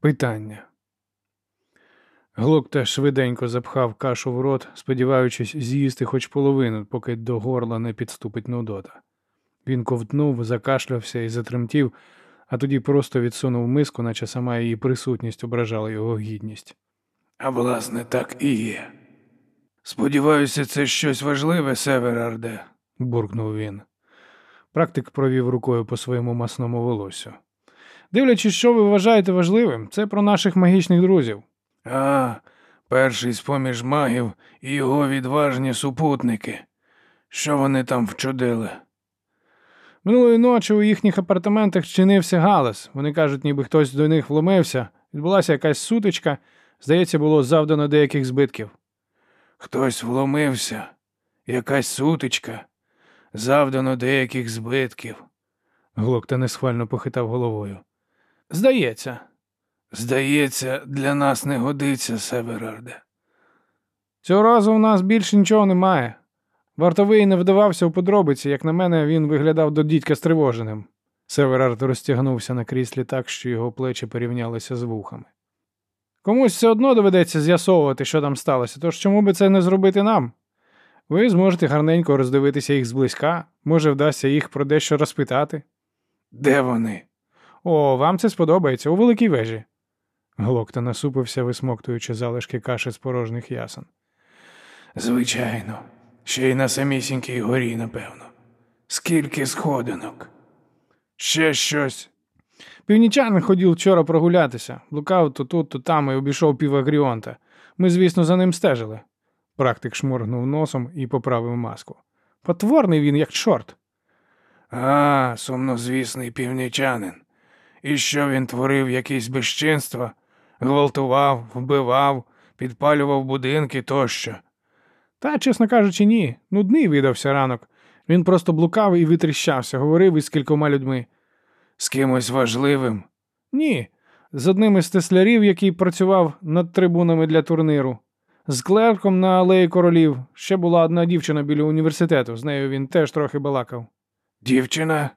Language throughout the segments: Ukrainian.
Питання. Глок теж швиденько запхав кашу в рот, сподіваючись з'їсти хоч половину, поки до горла не підступить нудота. Він ковтнув, закашлявся і затремтів, а тоді просто відсунув миску, наче сама її присутність ображала його гідність. А власне, так і є. Сподіваюся, це щось важливе, Северарде. буркнув він. Практик провів рукою по своєму масному волосю. Дивлячись, що ви вважаєте важливим, це про наших магічних друзів. А, перший з поміж магів і його відважні супутники. Що вони там вчудили? Минулої ночі у їхніх апартаментах чинився галас. Вони кажуть, ніби хтось до них вломився. Відбулася якась сутичка, здається, було завдано деяких збитків. Хтось вломився, якась сутичка, завдано деяких збитків. Глокта несхвально похитав головою. Здається, Здається, для нас не годиться, Северарде. цього разу в нас більше нічого немає. Вартовий не вдавався у подробиці, як на мене, він виглядав до дідька стривоженим. Северард розтягнувся на кріслі так, що його плечі порівнялися з вухами. Комусь все одно доведеться з'ясовувати, що там сталося, тож чому би це не зробити нам? Ви зможете гарненько роздивитися їх зблизька, може, вдасться їх про дещо розпитати. Де вони? О, вам це сподобається у великій вежі. Глокта насупився, висмоктуючи залишки каші з порожніх ясен. Звичайно, ще й на самісінькій горі, напевно. Скільки сходинок? Ще щось. Північанин ходив вчора прогулятися, блукав то тут, то там і обійшов півагріонта. Ми, звісно, за ним стежили. Практик шморгнув носом і поправив маску. Потворний він, як чорт. А, сумнозвісний північанин. І що він творив якісь безчинства, гвалтував, вбивав, підпалював будинки тощо. Та, чесно кажучи, ні. Нудний видався ранок. Він просто блукав і витріщався, говорив із кількома людьми. З кимось важливим. Ні, з одним із теслярів, який працював над трибунами для турніру. З клерком на алеї королів ще була одна дівчина біля університету, з нею він теж трохи балакав. Дівчина?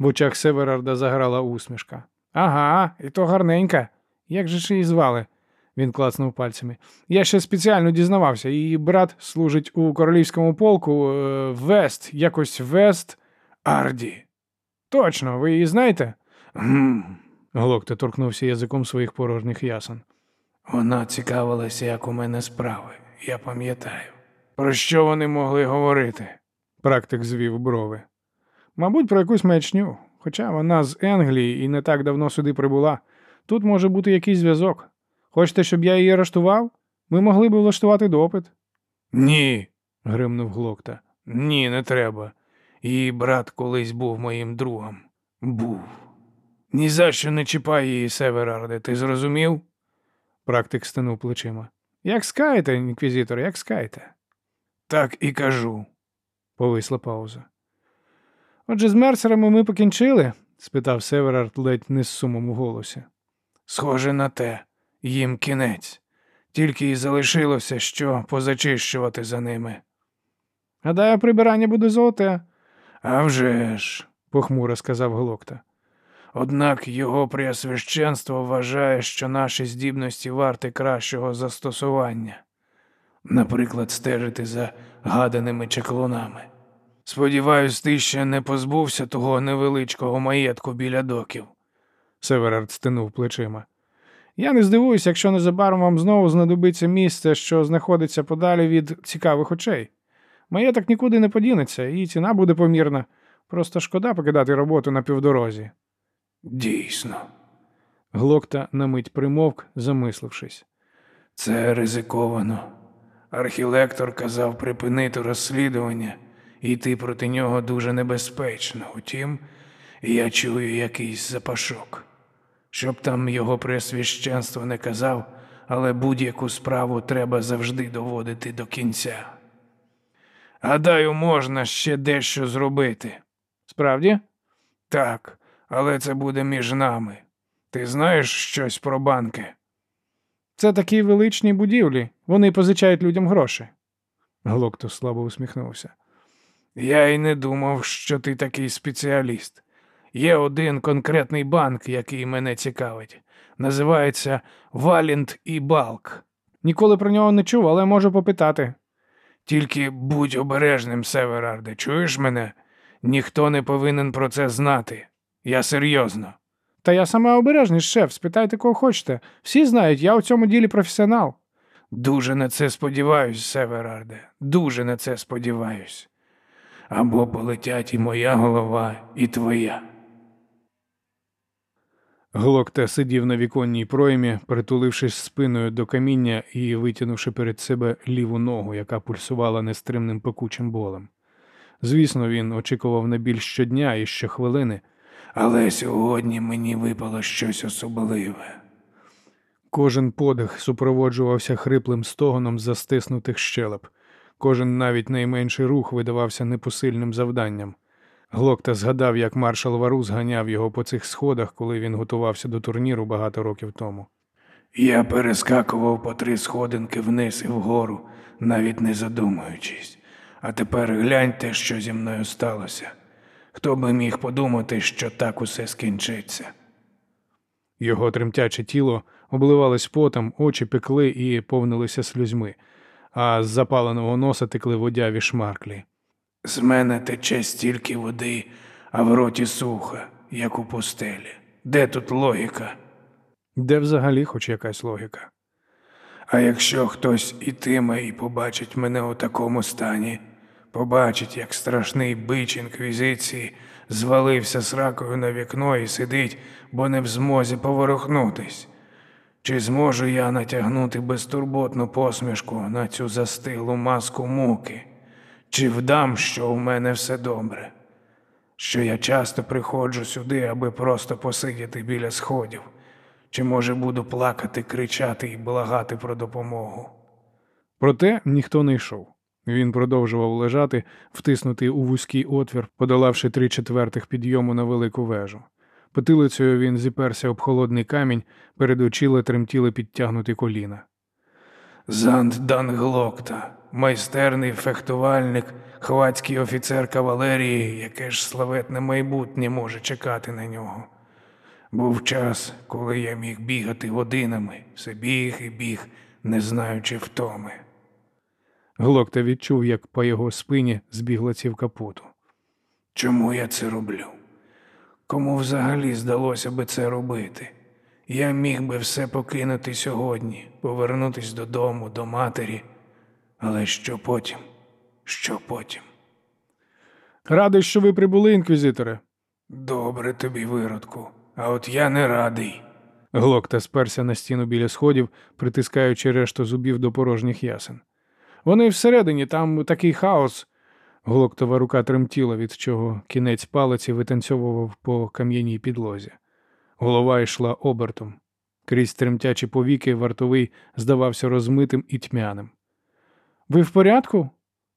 В очах Северарда заграла усмішка. Ага, і то гарненька. Як же ж її звали? Він клацнув пальцями. Я ще спеціально дізнавався. Її брат служить у королівському полку е, Вест, якось Вест. Арді. Точно, ви її знаєте? Гм. Глокта торкнувся язиком своїх порожніх ясен. Вона цікавилася, як у мене справи. Я пам'ятаю. Про що вони могли говорити? Практик звів брови. Мабуть, про якусь маячню, хоча вона з Енглії і не так давно сюди прибула. Тут може бути якийсь зв'язок. Хочете, щоб я її арештував? Ми могли б влаштувати допит. Ні, гримнув Глокта. ні, не треба. Її брат колись був моїм другом. Був. Ні за що не чіпай її, Северарде, ти зрозумів? Практик стинув плечима. Як скаєте, інквізитор, як скаєте? Так і кажу. Повисла пауза. Отже, з мерсерами ми покінчили? спитав Северард ледь не з сумом у голосі. Схоже на те, їм кінець. Тільки й залишилося, що позачищувати за ними. Гадаю, прибирання буде золоте. «А вже ж», – похмуро сказав Глокта. Однак його преосвященство вважає, що наші здібності варті кращого застосування, наприклад, стежити за гаданими чеклунами. Сподіваюсь, ти ще не позбувся того невеличкого маєтку біля доків. Северард стинув плечима. Я не здивуюся, якщо незабаром вам знову знадобиться місце, що знаходиться подалі від цікавих очей. Маєток нікуди не подінеться, і ціна буде помірна. Просто шкода покидати роботу на півдорозі. Дійсно, Глокта на мить примовк, замислившись. це ризиковано. Архілектор казав припинити розслідування, і йти проти нього дуже небезпечно. Утім, я чую якийсь запашок. Щоб там його пресвященство не казав, але будь-яку справу треба завжди доводити до кінця. Гадаю, можна ще дещо зробити. Справді? Так, але це буде між нами. Ти знаєш щось про банки? Це такі величні будівлі. Вони позичають людям гроші. Глокто слабо усміхнувся. Я й не думав, що ти такий спеціаліст. Є один конкретний банк, який мене цікавить. Називається Валінт і Балк. Ніколи про нього не чув, але можу попитати. Тільки будь обережним, Северарде, чуєш мене? Ніхто не повинен про це знати. Я серйозно. Та я саме обережний шеф, спитайте, кого хочете. Всі знають, я у цьому ділі професіонал. Дуже на це сподіваюсь, Северарде, дуже на це сподіваюсь. Або полетять і моя голова, і твоя. Глокта сидів на віконній проймі, притулившись спиною до каміння і витягнувши перед себе ліву ногу, яка пульсувала нестримним пекучим болем. Звісно, він очікував на біль щодня і щохвилини. Але сьогодні мені випало щось особливе. Кожен подих супроводжувався хриплим стогоном застиснутих щелеп. Кожен навіть найменший рух видавався непосильним завданням. Глокта згадав, як маршал Варус ганяв його по цих сходах, коли він готувався до турніру багато років тому. Я перескакував по три сходинки вниз і вгору, навіть не задумуючись. А тепер гляньте, що зі мною сталося. Хто би міг подумати, що так усе скінчиться? Його тремтяче тіло обливалось потом, очі пекли і повнилися слюзьми, а з запаленого носа текли водяві шмарклі. З мене тече стільки води, а в роті сухо, як у пустелі. Де тут логіка? Де взагалі хоч якась логіка? А якщо хтось ітиме і побачить мене у такому стані, побачить, як страшний бич інквізиції звалився сракою на вікно і сидить, бо не в змозі поворухнутись. Чи зможу я натягнути безтурботну посмішку на цю застиглу маску муки? Чи вдам, що у мене все добре? Що я часто приходжу сюди, аби просто посидіти біля сходів? Чи може буду плакати, кричати і благати про допомогу? Проте ніхто не йшов. Він продовжував лежати, втиснутий у вузький отвір, подолавши три четвертих підйому на велику вежу. Потилицею він зіперся об холодний камінь, перед очіли тремтіли підтягнуті коліна. Занд Данглокта, майстерний фехтувальник, хвацький офіцер кавалерії, яке ж славетне майбутнє може чекати на нього. Був час, коли я міг бігати годинами, все біг і біг, не знаючи втоми. Глокта відчув, як по його спині збігла цівка поту. Чому я це роблю? Кому взагалі здалося би це робити? Я міг би все покинути сьогодні, повернутись додому, до матері. Але що потім? Що потім? Радий, що ви прибули, інквізиторе. Добре тобі, виродку, а от я не радий. Глокта сперся на стіну біля сходів, притискаючи решту зубів до порожніх ясен. Вони всередині, там такий хаос. Глоктова рука тремтіла, від чого кінець палиці витанцьовував по кам'яній підлозі. Голова йшла обертом. Крізь тремтячі повіки вартовий здавався розмитим і тьмяним. Ви в порядку?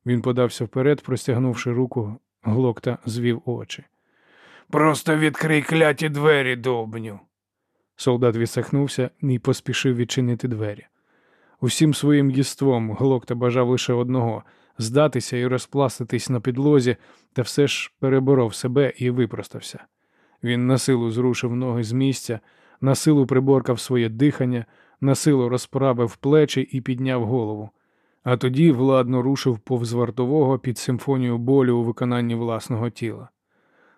Він подався вперед, простягнувши руку, глокта звів очі. Просто відкрий кляті двері, довбню. Солдат відсахнувся і поспішив відчинити двері. Усім своїм єством глокта бажав лише одного здатися і розпластитись на підлозі, та все ж переборов себе і випростався. Він насилу зрушив ноги з місця, насилу приборкав своє дихання, насилу розправив плечі і підняв голову, а тоді владно рушив повз вартового під симфонію болю у виконанні власного тіла.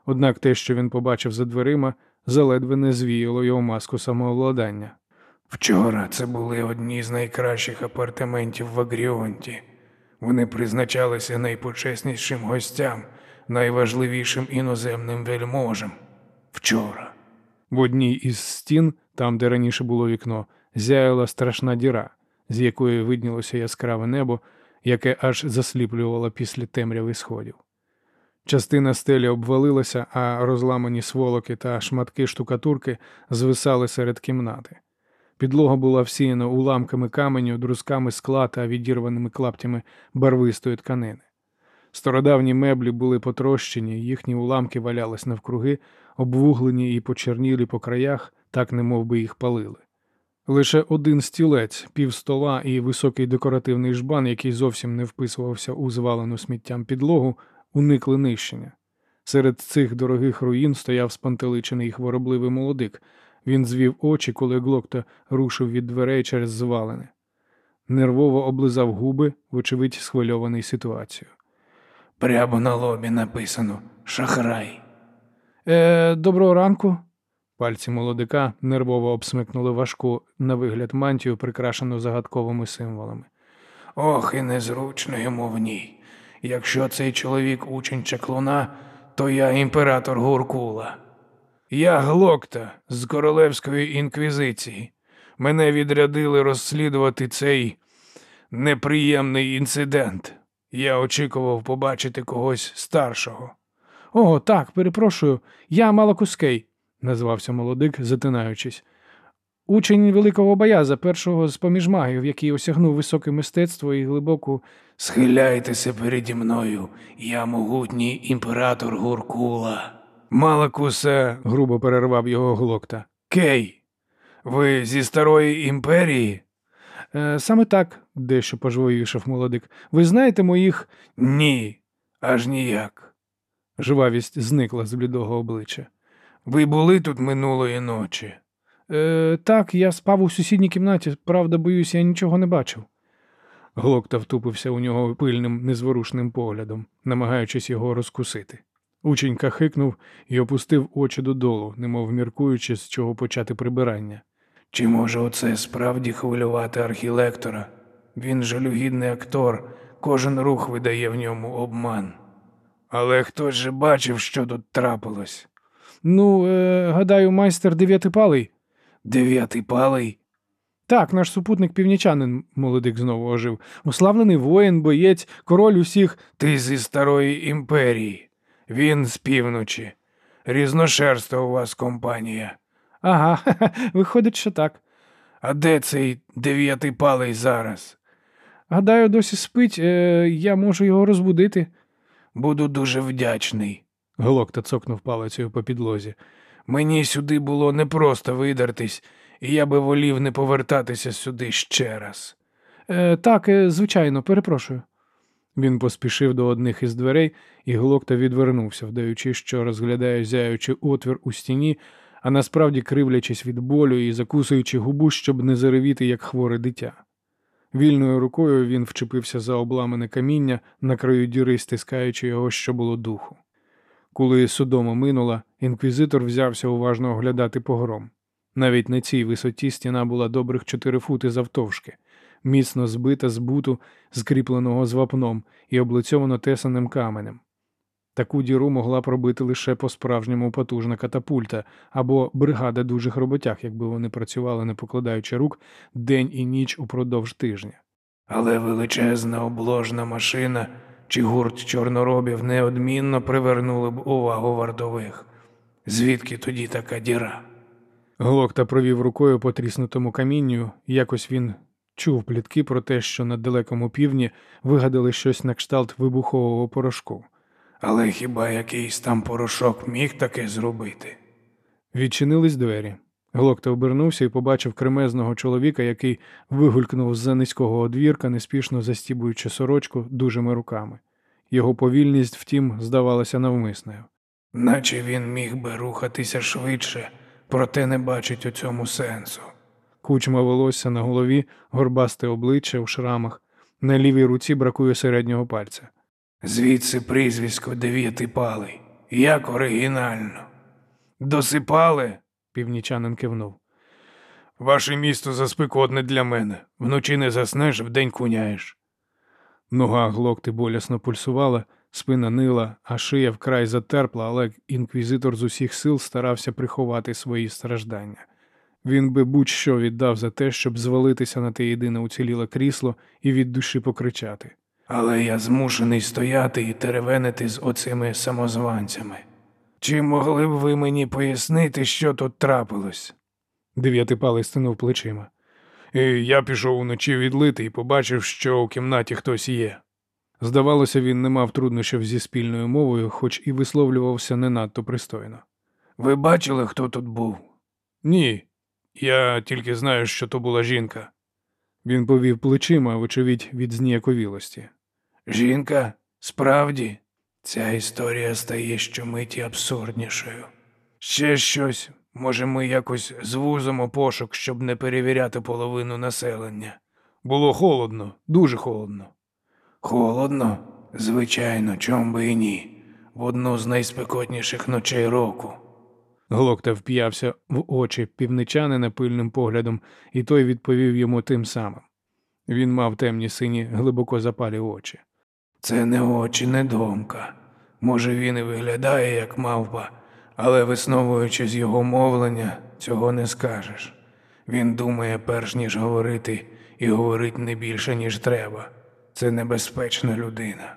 Однак те, що він побачив за дверима, заледве не звіяло його маску самовладання. Вчора це були одні з найкращих апартаментів в Агріонті. Вони призначалися найпочеснішим гостям, найважливішим іноземним вельможам. Вчора. В одній із стін, там, де раніше було вікно, зяяла страшна діра, з якої виднілося яскраве небо, яке аж засліплювало після темряви сходів. Частина стелі обвалилася, а розламані сволоки та шматки штукатурки звисали серед кімнати. Підлога була всіяна уламками каменю, друзками скла та відірваними клаптями барвистої тканини. Стародавні меблі були потрощені, їхні уламки валялись навкруги, обвуглені і почернілі по краях, так немов би їх палили. Лише один стілець, пів стола і високий декоративний жбан, який зовсім не вписувався у звалену сміттям підлогу, уникли нищення. Серед цих дорогих руїн стояв спантеличений хворобливий молодик. Він звів очі, коли Глокта рушив від дверей через звалини. Нервово облизав губи, вочевидь, схвильований ситуацією. Прямо на лобі написано Шахрай. Е, доброго ранку. Пальці молодика нервово обсмикнули важку на вигляд мантію, прикрашену загадковими символами. Ох, і незручно йому в ній. Якщо цей чоловік учень чаклуна, то я імператор Гуркула. Я Глокта з Королевської інквізиції. Мене відрядили розслідувати цей неприємний інцидент. Я очікував побачити когось старшого. О, так, перепрошую, я Малакускей, назвався молодик, затинаючись. Учень великого бояза, першого з поміж магів, який осягнув високе мистецтво і глибоку. Схиляйтеся переді мною, я могутній імператор Гуркула. Малакусе, грубо перервав його глокта. Кей, ви зі старої імперії? Е, саме так, дещо пожвоїшав молодик. Ви знаєте моїх. Ні, аж ніяк. Жвавість зникла з блідого обличчя. Ви були тут минулої ночі? Е, так, я спав у сусідній кімнаті, правда, боюсь, я нічого не бачив. Глокта втупився у нього пильним, незворушним поглядом, намагаючись його розкусити. Ученька хикнув і опустив очі додолу, немов міркуючи, з чого почати прибирання. Чи може оце справді хвилювати архілектора? Він жалюгідний актор, кожен рух видає в ньому обман. Але хтось же бачив, що тут трапилось. Ну, е, гадаю, майстер дев'ятипалий. Дев'ятий палий? Так, наш супутник північанин, молодик знову ожив. Уславлений воїн, боєць, король усіх. Ти зі старої імперії. Він з півночі. Різношерста у вас компанія. Ага, виходить, що так. А де цей дев'ятий палий зараз? Гадаю, досі спить, е, я можу його розбудити. Буду дуже вдячний. Глокта цокнув палицею по підлозі. Мені сюди було непросто видертись, і я би волів не повертатися сюди ще раз. Е, так, е, звичайно, перепрошую. Він поспішив до одних із дверей, і Глокта відвернувся, вдаючи, що розглядає зяючий отвір у стіні, а насправді кривлячись від болю і закусуючи губу, щоб не заревіти, як хворе дитя. Вільною рукою він вчепився за обламане каміння на краю діри, стискаючи його, що було духу. Коли судома минула, інквізитор взявся уважно оглядати погром. Навіть на цій висоті стіна була добрих чотири фути завтовшки, міцно збита з буту, скріпленого з вапном і облицьовано тесаним каменем. Таку діру могла пробити лише по-справжньому потужна катапульта або бригада дужих роботяг, якби вони працювали, не покладаючи рук, день і ніч упродовж тижня. Але величезна обложна машина чи гурт чорноробів неодмінно привернули б увагу вартових. Звідки тоді така діра? Глокта провів рукою по тріснутому камінню, якось він чув плітки про те, що на далекому півдні вигадали щось на кшталт вибухового порошку. Але хіба якийсь там порошок міг таке зробити? Відчинились двері. Глокта обернувся і побачив кремезного чоловіка, який вигулькнув з-за низького одвірка, неспішно застібуючи сорочку дужими руками. Його повільність, втім, здавалася навмисною. Наче він міг би рухатися швидше, проте не бачить у цьому сенсу. Кучма волосся на голові, горбасте обличчя у шрамах. На лівій руці бракує середнього пальця. Звідси прізвисько дев'ятипалий. Як оригінально. Досипали? Північанин кивнув. Ваше місто заспекотне для мене. Вночі не заснеш, вдень куняєш. Нога глокти болісно пульсувала, спина нила, а шия вкрай затерпла, але інквізитор з усіх сил старався приховати свої страждання. Він би будь-що віддав за те, щоб звалитися на те єдине уціліле крісло і від душі покричати. Але я змушений стояти і теревенити з оцими самозванцями. Чи могли б ви мені пояснити, що тут трапилось? Дев'ятипалий стинув плечима. І я пішов уночі відлити і побачив, що у кімнаті хтось є. Здавалося, він не мав труднощів зі спільною мовою, хоч і висловлювався не надто пристойно. Ви бачили, хто тут був? Ні. Я тільки знаю, що то була жінка. Він повів плечима, вочевидь, від зніяковілості. Жінка? Справді, ця історія стає щомиті абсурднішою. Ще щось Може, ми якось звузимо пошук, щоб не перевіряти половину населення. Було холодно, дуже холодно. Холодно? Звичайно, чом би і ні. В одну з найспекотніших ночей року. Глокта вп'явся в очі півничанина пильним поглядом, і той відповів йому тим самим. Він мав темні сині, глибоко запалі очі. Це не очі, не думка. Може, він і виглядає як мавпа, але висновуючи з його мовлення, цього не скажеш. Він думає, перш ніж говорити, і говорить не більше, ніж треба. Це небезпечна людина.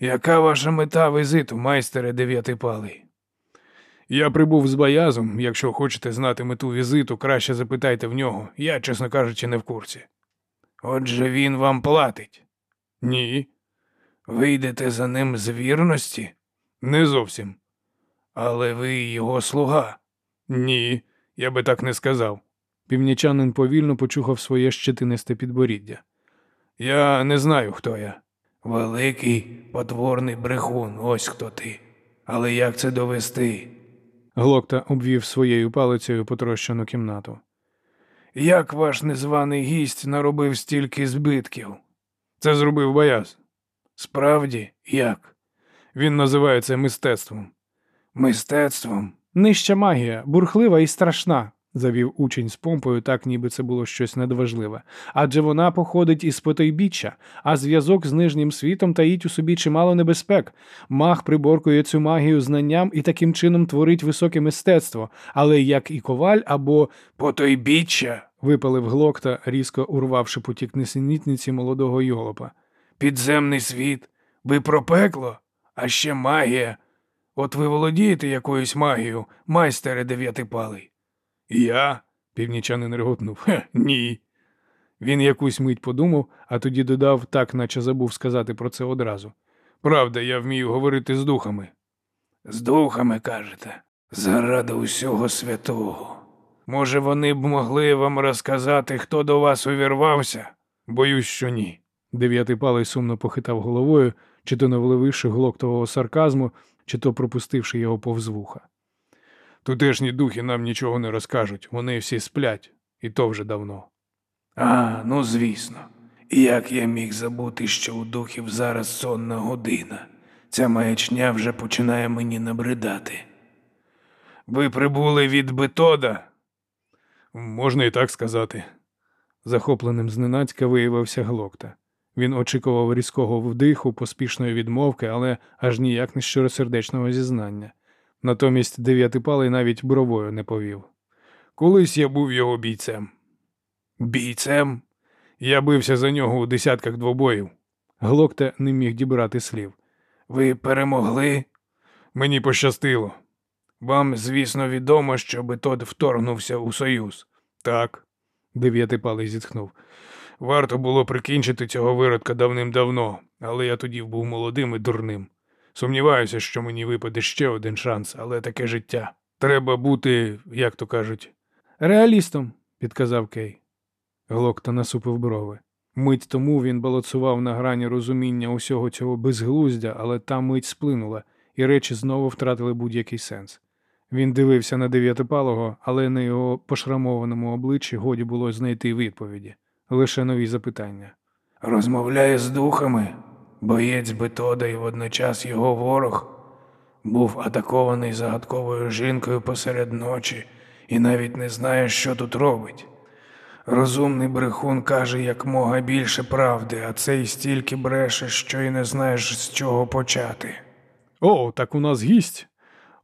Яка ваша мета візиту, майстере дев'ятипалий? Я прибув з Баязом. Якщо хочете знати мету візиту, краще запитайте в нього. Я, чесно кажучи, не в курсі. Отже, він вам платить. Ні, Ви йдете за ним з вірності, не зовсім. але ви його слуга. Ні, я би так не сказав. Північанин повільно почухав своє щетинисте підборіддя. Я не знаю, хто я. Великий потворний брехун, ось хто ти. Але як це довести? Глокта обвів своєю палицею потрощену кімнату. Як ваш незваний гість наробив стільки збитків? Це зробив Баяз. Справді, як? Він називає це мистецтвом. Мистецтвом? Нижча магія, бурхлива і страшна, завів учень з помпою, так ніби це було щось надважливе. Адже вона походить із потойбіччя, а зв'язок з нижнім світом таїть у собі чимало небезпек. Маг приборкує цю магію знанням і таким чином творить високе мистецтво, але як і коваль або Потойбіччя? випалив глокта, різко урвавши потік несенітниці молодого йолопа. Підземний світ? Ви про пекло? А ще магія. От ви володієте якоюсь магією, майстере дев'ятипалий? Я? північанин реготнув. Хе, ні. Він якусь мить подумав, а тоді додав, так наче забув сказати про це одразу. Правда, я вмію говорити з духами. З духами кажете, заради усього святого. Може, вони б могли вам розказати, хто до вас увірвався? Боюсь, що ні. Дев'ятий палий сумно похитав головою, чи то не вловивши глоктового сарказму, чи то пропустивши його повз вуха. Тутешні духи нам нічого не розкажуть, вони всі сплять, і то вже давно. А, ну звісно. І Як я міг забути, що у духів зараз сонна година? Ця маячня вже починає мені набридати. Ви прибули від Бетода? Можна і так сказати. Захопленим зненацька виявився глокта. Він очікував різкого вдиху, поспішної відмовки, але аж ніяк не щиросердечного зізнання. Натомість дев'ятипалий навіть бровою не повів. Колись я був його бійцем. Бійцем? Я бився за нього у десятках двобоїв. Глокта не міг дібрати слів. Ви перемогли? Мені пощастило. Вам, звісно, відомо, що Бетод вторгнувся у Союз. Так, дев'ятипалий зітхнув. Варто було прикінчити цього виродка давним-давно, але я тоді був молодим і дурним. Сумніваюся, що мені випаде ще один шанс, але таке життя. Треба бути, як то кажуть, реалістом, підказав Кей. Глокта насупив брови. Мить тому він балансував на грані розуміння усього цього безглуздя, але та мить сплинула, і речі знову втратили будь-який сенс. Він дивився на дев'ятипалого, але на його пошрамованому обличчі годі було знайти відповіді, лише нові запитання. Розмовляє з духами. Боєць Бетода і водночас його ворог був атакований загадковою жінкою посеред ночі і навіть не знає, що тут робить. Розумний брехун каже якмога більше правди, а цей стільки бреше, що й не знаєш, з чого почати. О, так у нас гість.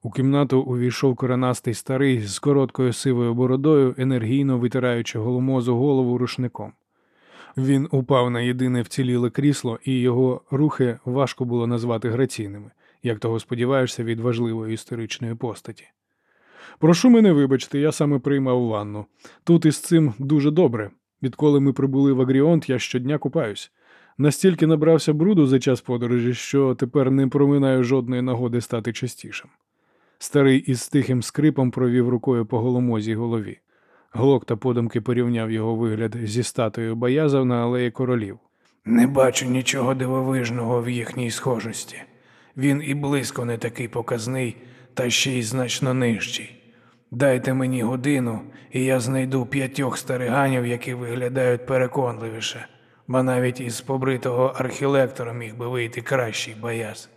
У кімнату увійшов коренастий старий з короткою сивою бородою, енергійно витираючи голомозу голову рушником. Він упав на єдине вціліле крісло, і його рухи важко було назвати граційними, як того сподіваєшся від важливої історичної постаті. Прошу мене вибачте, я саме приймав ванну. Тут із цим дуже добре. Відколи ми прибули в Агріонт, я щодня купаюсь. Настільки набрався бруду за час подорожі, що тепер не проминаю жодної нагоди стати частішим. Старий із тихим скрипом провів рукою по голомозій голові. Глокта подумки порівняв його вигляд зі статуєю Баяза на алеї королів. Не бачу нічого дивовижного в їхній схожості. Він і близько не такий показний, та ще й значно нижчий. Дайте мені годину, і я знайду п'ятьох стариганів, які виглядають переконливіше, бо навіть із побритого архілектора міг би вийти кращий бояз.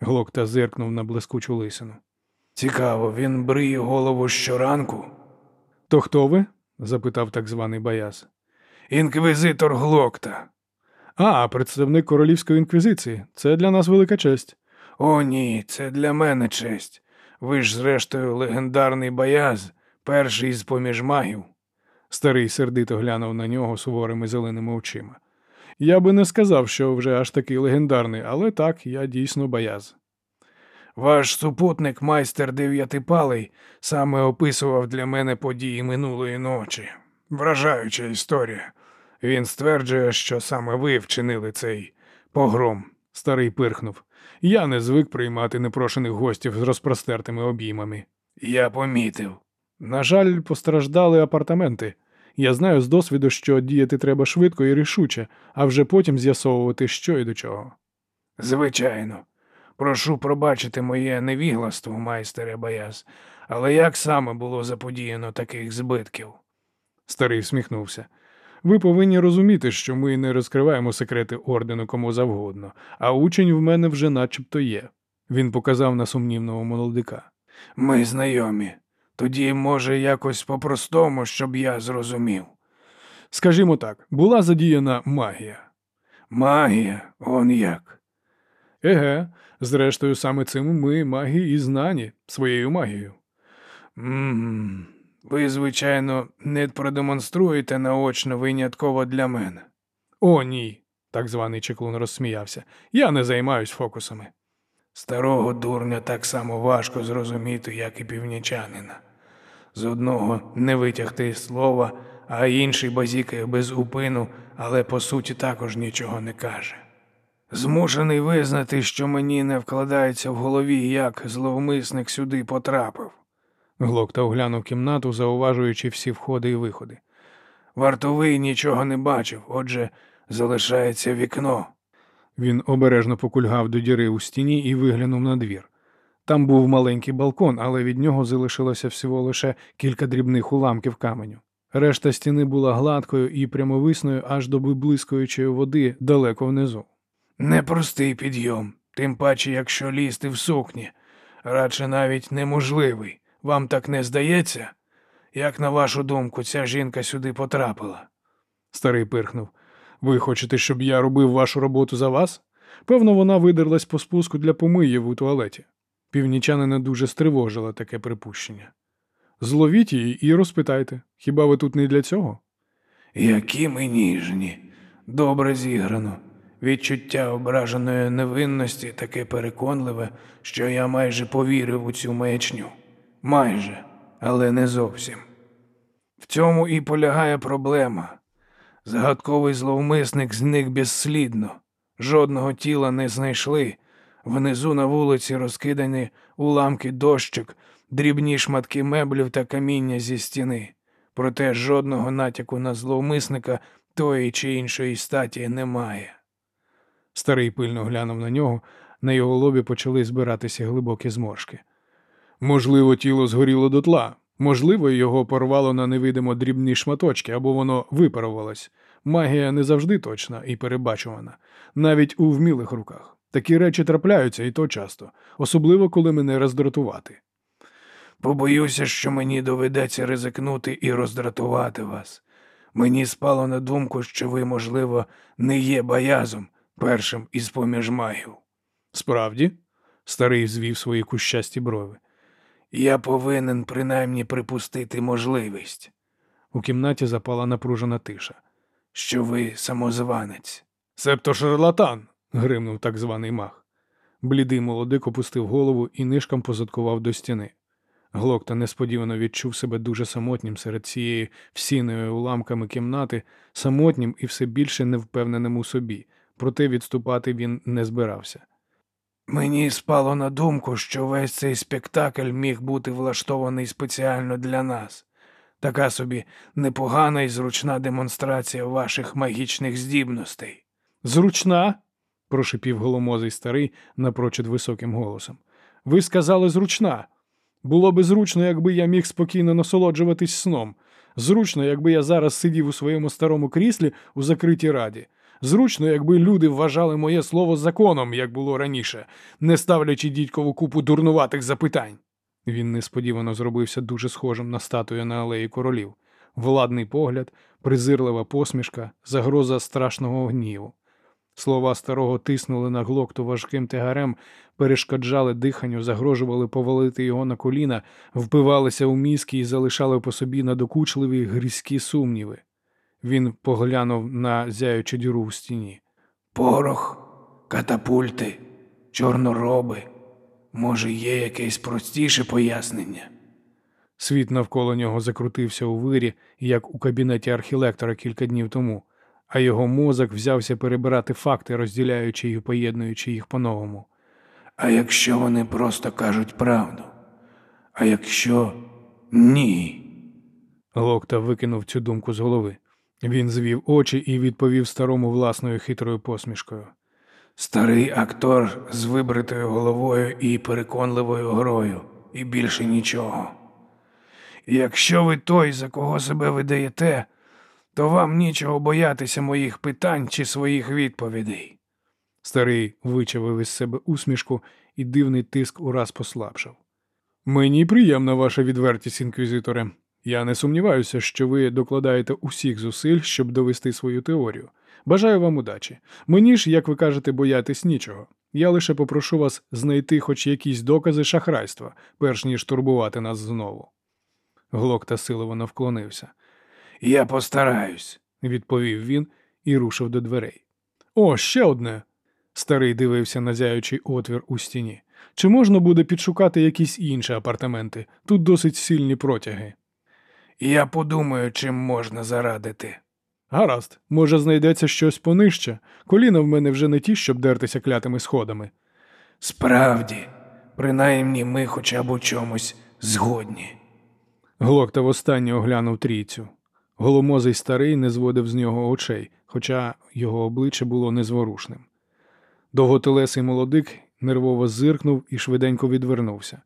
Глокта зиркнув на блискучу лисину. Цікаво, він бриє голову щоранку? То хто ви? запитав так званий Баяс. Інквізитор Глокта. А, представник королівської інквізиції. Це для нас велика честь. О, ні, це для мене честь. Ви ж, зрештою, легендарний бояз, перший з поміж магів. Старий сердито глянув на нього суворими зеленими очима. Я би не сказав, що вже аж такий легендарний, але так, я дійсно бояз. Ваш супутник, майстер дев'ятипалий, саме описував для мене події минулої ночі. Вражаюча історія. Він стверджує, що саме ви вчинили цей погром. Старий пирхнув. Я не звик приймати непрошених гостів з розпростертими обіймами. Я помітив. На жаль, постраждали апартаменти. Я знаю з досвіду, що діяти треба швидко і рішуче, а вже потім з'ясовувати, що і до чого. Звичайно. Прошу пробачити моє невігластво, майстере Бояз, але як саме було заподіяно таких збитків? Старий всміхнувся. Ви повинні розуміти, що ми не розкриваємо секрети ордену кому завгодно, а учень в мене вже начебто є. Він показав на сумнівного молодика. Ми знайомі. Тоді, може, якось по-простому, щоб я зрозумів. Скажімо так, була задіяна магія. Магія, он як. Еге, зрештою, саме цим ми маги і знані своєю магією. Мм, ви, звичайно, не продемонструєте наочно винятково для мене. О, ні, так званий чеклун розсміявся. Я не займаюсь фокусами. Старого дурня так само важко зрозуміти, як і північанина. З одного не витягти слова, а інший базікає без упину, але по суті також нічого не каже. Змушений визнати, що мені не вкладається в голові, як зловмисник сюди потрапив. Глокта оглянув кімнату, зауважуючи всі входи і виходи. Вартовий нічого не бачив, отже, залишається вікно. Він обережно покульгав до діри у стіні і виглянув на двір. Там був маленький балкон, але від нього залишилося всього лише кілька дрібних уламків каменю. Решта стіни була гладкою і прямовисною аж до блискуючої води далеко внизу. Непростий підйом, тим паче, якщо лізти в сукні, радше навіть неможливий. Вам так не здається? Як на вашу думку, ця жінка сюди потрапила? Старий пирхнув. Ви хочете, щоб я робив вашу роботу за вас? Певно, вона видерлась по спуску для помиїв у туалеті. Північанина дуже стривожило таке припущення. Зловіть її і розпитайте, хіба ви тут не для цього? Які ми ніжні, добре зіграно. Відчуття ображеної невинності таке переконливе, що я майже повірив у цю маячню. Майже, але не зовсім. В цьому і полягає проблема. Загадковий зловмисник зник безслідно, жодного тіла не знайшли. Внизу на вулиці розкидані уламки дощок, дрібні шматки меблів та каміння зі стіни. Проте жодного натяку на зловмисника тої чи іншої статі немає. Старий пильно глянув на нього, на його лобі почали збиратися глибокі зморшки. Можливо, тіло згоріло дотла, можливо, його порвало на невидимо дрібні шматочки, або воно випарувалось. Магія не завжди точна і перебачувана, навіть у вмілих руках. Такі речі трапляються і то часто, особливо коли мене роздратувати. Побоюся, що мені доведеться ризикнути і роздратувати вас. Мені спало на думку, що ви, можливо, не є боязом, першим із поміж магів. Справді, старий звів свої кущасті брови. Я повинен принаймні припустити можливість, У кімнаті запала напружена тиша. що ви самозванець. Себто шарлатан. гримнув так званий мах. Блідий молодик опустив голову і нишком позадкував до стіни. Глокта несподівано відчув себе дуже самотнім серед цієї всіної уламками кімнати, самотнім і все більше невпевненим у собі, проте відступати він не збирався. Мені спало на думку, що весь цей спектакль міг бути влаштований спеціально для нас. Така собі непогана і зручна демонстрація ваших магічних здібностей. Зручна? прошипів голомозий старий напрочуд високим голосом. Ви сказали зручна. Було би зручно, якби я міг спокійно насолоджуватись сном. Зручно, якби я зараз сидів у своєму старому кріслі у закритій раді. Зручно, якби люди вважали моє слово законом, як було раніше, не ставлячи дідькову купу дурнуватих запитань. Він несподівано зробився дуже схожим на статую на алеї королів. Владний погляд, презирлива посмішка, загроза страшного гніву. Слова старого тиснули на глокту важким тягарем, перешкоджали диханню, загрожували повалити його на коліна, впивалися у мізки і залишали по собі надокучливі грізькі сумніви. Він поглянув на зяючу діру в стіні. Порох, катапульти, чорнороби. Може, є якесь простіше пояснення? Світ навколо нього закрутився у вирі, як у кабінеті архілектора кілька днів тому, а його мозок взявся перебирати факти, розділяючи і поєднуючи їх по-новому. А якщо вони просто кажуть правду? А якщо ні? Локта викинув цю думку з голови. Він звів очі і відповів старому власною хитрою посмішкою. Старий актор з вибритою головою і переконливою грою, і більше нічого. Якщо ви той, за кого себе видаєте, то вам нічого боятися моїх питань чи своїх відповідей. Старий вичавив із себе усмішку, і дивний тиск ураз послабшав. Мені приємна ваша відвертість, інквізиторе. Я не сумніваюся, що ви докладаєте усіх зусиль, щоб довести свою теорію. Бажаю вам удачі. Мені ж, як ви кажете, боятись нічого. Я лише попрошу вас знайти хоч якісь докази шахрайства, перш ніж турбувати нас знову. Глокта силовано вклонився, Я постараюсь. відповів він і рушив до дверей. О, ще одне. Старий дивився на зяючий отвір у стіні. Чи можна буде підшукати якісь інші апартаменти? Тут досить сильні протяги. Я подумаю, чим можна зарадити. Гаразд, може, знайдеться щось понижче. Коліна в мене вже не ті, щоб дертися клятими сходами. Справді, принаймні ми хоча б у чомусь згодні. Глокта востаннє оглянув трійцю. Голомозий старий не зводив з нього очей, хоча його обличчя було незворушним. Довготелесий молодик нервово зиркнув і швиденько відвернувся.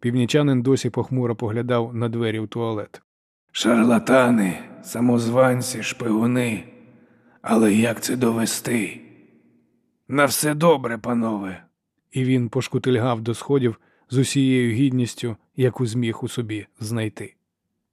Північанин досі похмуро поглядав на двері в туалет. Шарлатани, самозванці, шпигуни. Але як це довести? На все добре, панове. І він пошкутильгав до сходів з усією гідністю, яку зміг у собі знайти.